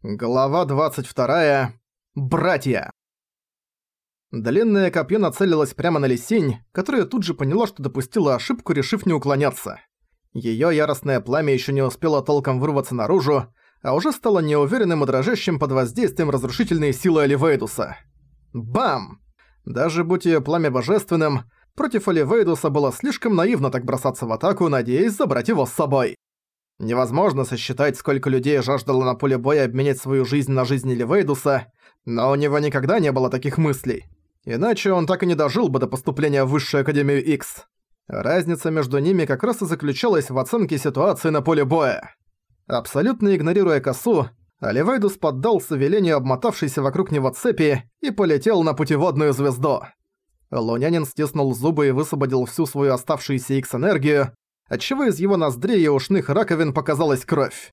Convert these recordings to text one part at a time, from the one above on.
Глава 22. Братья. Длинное копье нацелилось прямо на Лисинь, которая тут же поняла, что допустила ошибку, решив не уклоняться. Её яростное пламя ещё не успело толком вырваться наружу, а уже стало неуверенным и дрожащим под воздействием разрушительной силы Оливейдуса. Бам! Даже будь её пламя божественным, против Оливейдуса было слишком наивно так бросаться в атаку, надеясь забрать его с собой. Невозможно сосчитать, сколько людей жаждало на поле боя обменять свою жизнь на жизнь Ливейдуса, но у него никогда не было таких мыслей. Иначе он так и не дожил бы до поступления в Высшую Академию X. Разница между ними как раз и заключалась в оценке ситуации на поле боя. Абсолютно игнорируя косу, Оливейдус поддался велению обмотавшейся вокруг него цепи и полетел на путеводную звезду. Лунянин стиснул зубы и высвободил всю свою оставшуюся X-энергию, отчего из его ноздрей и ушных раковин показалась кровь.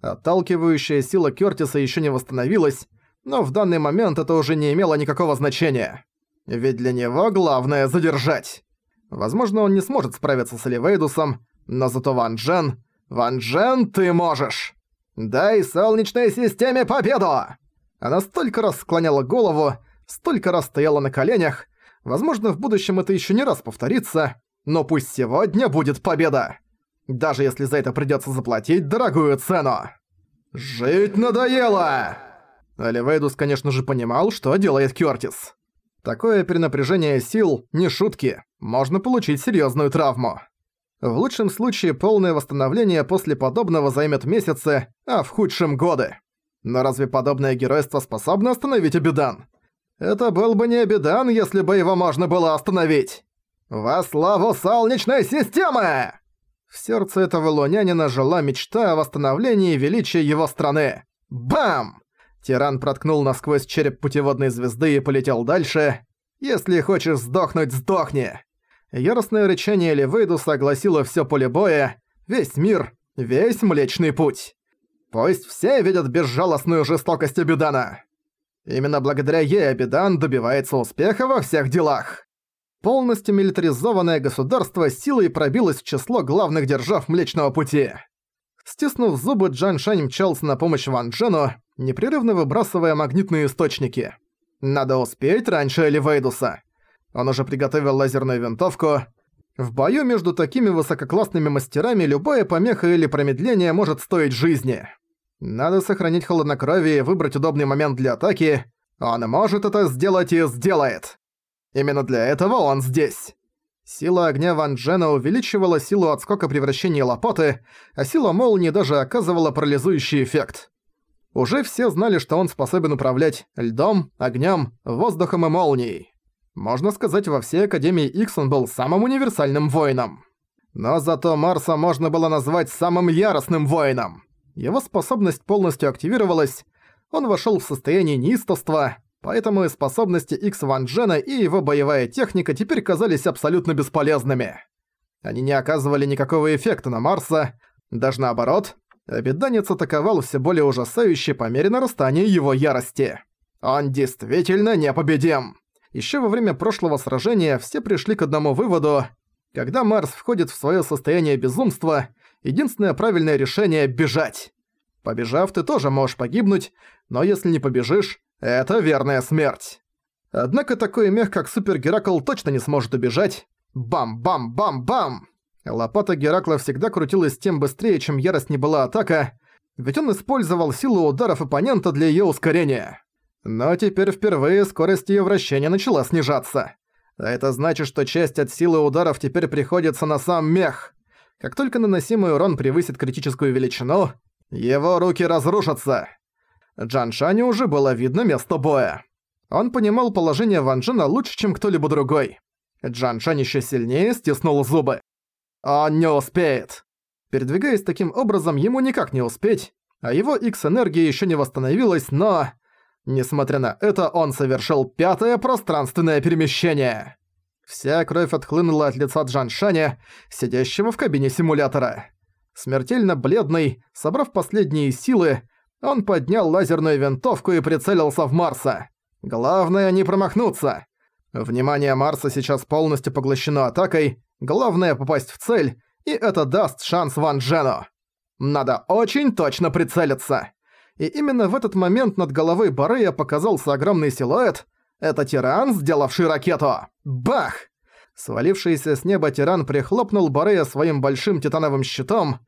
Отталкивающая сила Кёртиса ещё не восстановилась, но в данный момент это уже не имело никакого значения. Ведь для него главное задержать. Возможно, он не сможет справиться с Оливейдусом, но зато Ван Джен... Ван Джен, ты можешь! Дай Солнечной системе победу! Она столько раз склоняла голову, столько раз стояла на коленях. Возможно, в будущем это ещё не раз повторится, но пусть сегодня будет победа. Даже если за это придётся заплатить дорогую цену. Жить надоело! Оливейдус, конечно же, понимал, что делает Кёртис. Такое перенапряжение сил – не шутки. Можно получить серьёзную травму. В лучшем случае полное восстановление после подобного займет месяцы, а в худшем – годы. Но разве подобное геройство способно остановить Абидан? Это был бы не Абидан, если бы его можно было остановить. «Во славу Солнечной системы!» В сердце этого лунянина жила мечта о восстановлении величия его страны. Бам! Тиран проткнул насквозь череп путеводной звезды и полетел дальше. «Если хочешь сдохнуть, сдохни!» Яростное рычание Левейдуса огласило всё поле боя, весь мир, весь Млечный Путь. Пусть все видят безжалостную жестокость Абидана. Именно благодаря ей Абидан добивается успеха во всех делах полностью милитаризованное государство силой пробилось в число главных держав Млечного Пути. Стиснув зубы, Джан Шань мчался на помощь Ван Джену, непрерывно выбрасывая магнитные источники. Надо успеть раньше Эливейдуса. Он уже приготовил лазерную винтовку. В бою между такими высококлассными мастерами любая помеха или промедление может стоить жизни. Надо сохранить холоднокровие и выбрать удобный момент для атаки. Он может это сделать и сделает. Именно для этого он здесь. Сила огня Ван Джена увеличивала силу отскока превращения лопаты, а сила молнии даже оказывала парализующий эффект. Уже все знали, что он способен управлять льдом, огнем, воздухом и молнией. Можно сказать, во всей Академии Икс он был самым универсальным воином. Но зато Марса можно было назвать самым яростным воином. Его способность полностью активировалась, он вошел в состояние неистовства, Поэтому и способности X Ван Джена и его боевая техника теперь казались абсолютно бесполезными. Они не оказывали никакого эффекта на Марса, даже наоборот, обеданец атаковал все более ужасающе по мере нарастания его ярости. Он действительно непобедим. Еще во время прошлого сражения все пришли к одному выводу. Когда Марс входит в свое состояние безумства, единственное правильное решение – бежать. Побежав, ты тоже можешь погибнуть, но если не побежишь, это верная смерть. Однако такой мех, как Супер Геракл, точно не сможет убежать. Бам-бам-бам-бам! Лопата Геракла всегда крутилась тем быстрее, чем ярость не была атака, ведь он использовал силу ударов оппонента для её ускорения. Но теперь впервые скорость её вращения начала снижаться. А это значит, что часть от силы ударов теперь приходится на сам мех. Как только наносимый урон превысит критическую величину, его руки разрушатся. Джан Шаню уже было видно место боя. Он понимал положение Ван Джена лучше, чем кто-либо другой. Джан Шань еще сильнее стиснул зубы. Он не успеет. Передвигаясь таким образом, ему никак не успеть, а его X-энергия еще не восстановилась, но... Несмотря на это, он совершил пятое пространственное перемещение. Вся кровь отхлынула от лица Джан Шаня, сидящего в кабине симулятора. Смертельно бледный, собрав последние силы, он поднял лазерную винтовку и прицелился в Марса. Главное не промахнуться. Внимание Марса сейчас полностью поглощено атакой, главное попасть в цель, и это даст шанс Ван Джену. Надо очень точно прицелиться. и именно в этот момент над головой Барея показался огромный силуэт. Это тиран, сделавший ракету! Бах! Свалившийся с неба тиран прихлопнул Барея своим большим титановым щитом,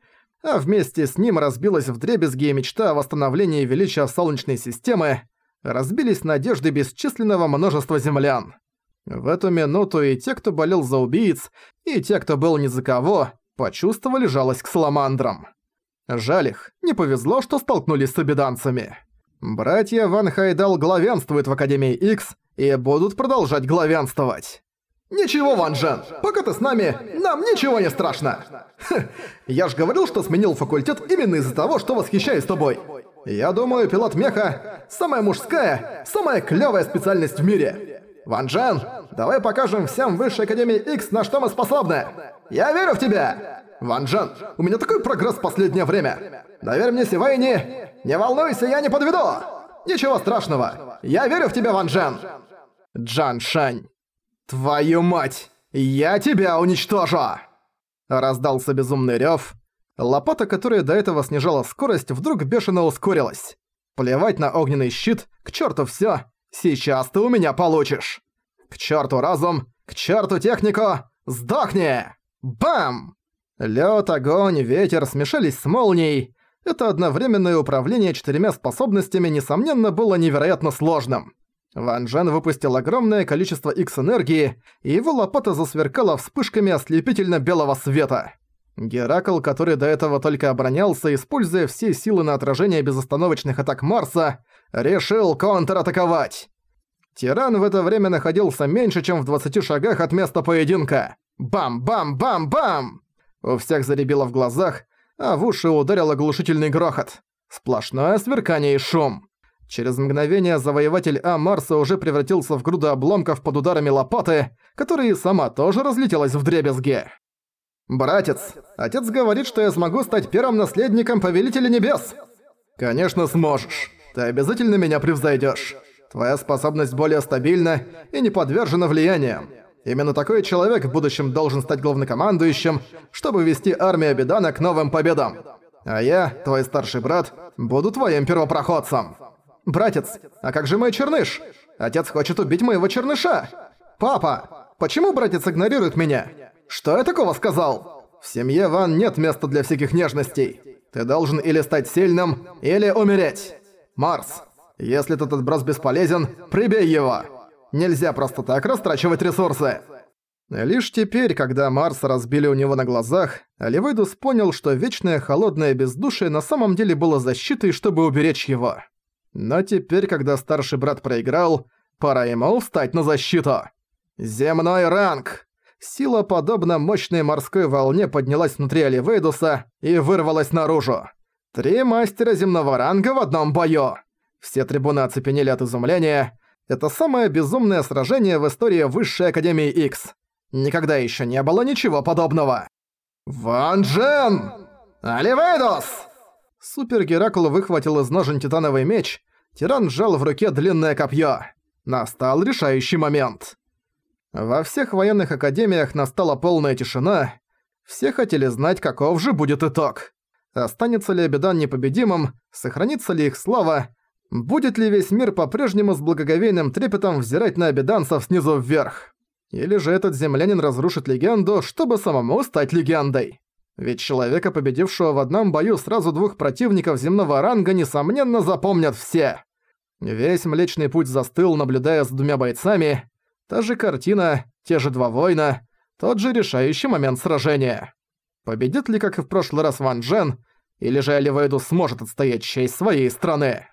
а вместе с ним разбилась вдребезги мечта о восстановлении величия Солнечной системы, разбились надежды бесчисленного множества землян. В эту минуту и те, кто болел за убийц, и те, кто был ни за кого, почувствовали жалость к саламандрам. Жаль их, не повезло, что столкнулись с обиданцами. Братья Ван Хайдал главенствуют в Академии X и будут продолжать главенствовать. «Ничего, Ван Джен, пока ты с нами, нам ничего не страшно!» Хм, я ж говорил, что сменил факультет именно из-за того, что восхищаюсь тобой. Я думаю, пилот меха – самая мужская, самая клёвая специальность в мире. Ван Джен, давай покажем всем Высшей Академии X, на что мы способны. Я верю в тебя! Ван Джен, у меня такой прогресс в последнее время. Доверь мне, Сивейни. Не волнуйся, я не подведу. Ничего страшного. Я верю в тебя, Ван Джен. Джан Шань. Твою мать! Я тебя уничтожу! Раздался безумный рёв. Лопата, которая до этого снижала скорость, вдруг бешено ускорилась. Плевать на огненный щит, к черту всё. Сейчас ты у меня получишь. К черту разум, к черту технику, сдохни! Бам! Лёд, огонь, ветер смешались с молнией. Это одновременное управление четырьмя способностями, несомненно, было невероятно сложным. Ван Джен выпустил огромное количество X-энергии, и его лопата засверкала вспышками ослепительно-белого света. Геракл, который до этого только оборонялся, используя все силы на отражение безостановочных атак Марса, решил контратаковать. Тиран в это время находился меньше, чем в 20 шагах от места поединка. Бам-бам-бам-бам! У всех заребило в глазах, а в уши ударил оглушительный грохот. Сплошное сверкание и шум. Через мгновение завоеватель А Марса уже превратился в груду обломков под ударами лопаты, которые сама тоже разлетелась в дребезги. «Братец, отец говорит, что я смогу стать первым наследником Повелителя Небес!» «Конечно сможешь. Ты обязательно меня превзойдёшь. Твоя способность более стабильна и не подвержена влияниям. Именно такой человек в будущем должен стать главнокомандующим, чтобы вести армию Абидана к новым победам. А я, твой старший брат, буду твоим первопроходцем. Братец, а как же мой черныш? Отец хочет убить моего черныша. Папа, почему братец игнорирует меня? Что я такого сказал? В семье Ван нет места для всяких нежностей. Ты должен или стать сильным, или умереть. Марс, если этот отброс бесполезен, прибей его. Нельзя просто так растрачивать ресурсы. Лишь теперь, когда Марса разбили у него на глазах, Оливейдус понял, что вечное холодное бездушие на самом деле было защитой, чтобы уберечь его. Но теперь, когда старший брат проиграл, пора ему встать на защиту. Земной ранг! Сила, подобно мощной морской волне, поднялась внутри Оливейдуса и вырвалась наружу. Три мастера земного ранга в одном бою! Все трибуны оцепенели от изумления, это самое безумное сражение в истории Высшей Академии X. Никогда еще не было ничего подобного. «Ван Джен! Оливейдус!» Супер Геракл выхватил из ножен титановый меч, тиран сжал в руке длинное копье. Настал решающий момент. Во всех военных академиях настала полная тишина. Все хотели знать, каков же будет итог. Останется ли Абидан непобедимым, сохранится ли их слава, Будет ли весь мир по-прежнему с благоговейным трепетом взирать на обеданцев снизу вверх? Или же этот землянин разрушит легенду, чтобы самому стать легендой? Ведь человека, победившего в одном бою сразу двух противников земного ранга, несомненно запомнят все. Весь Млечный Путь застыл, наблюдая за двумя бойцами. Та же картина, те же два воина, тот же решающий момент сражения. Победит ли, как и в прошлый раз, Ван Джен, или же Оливейду сможет отстоять честь своей страны?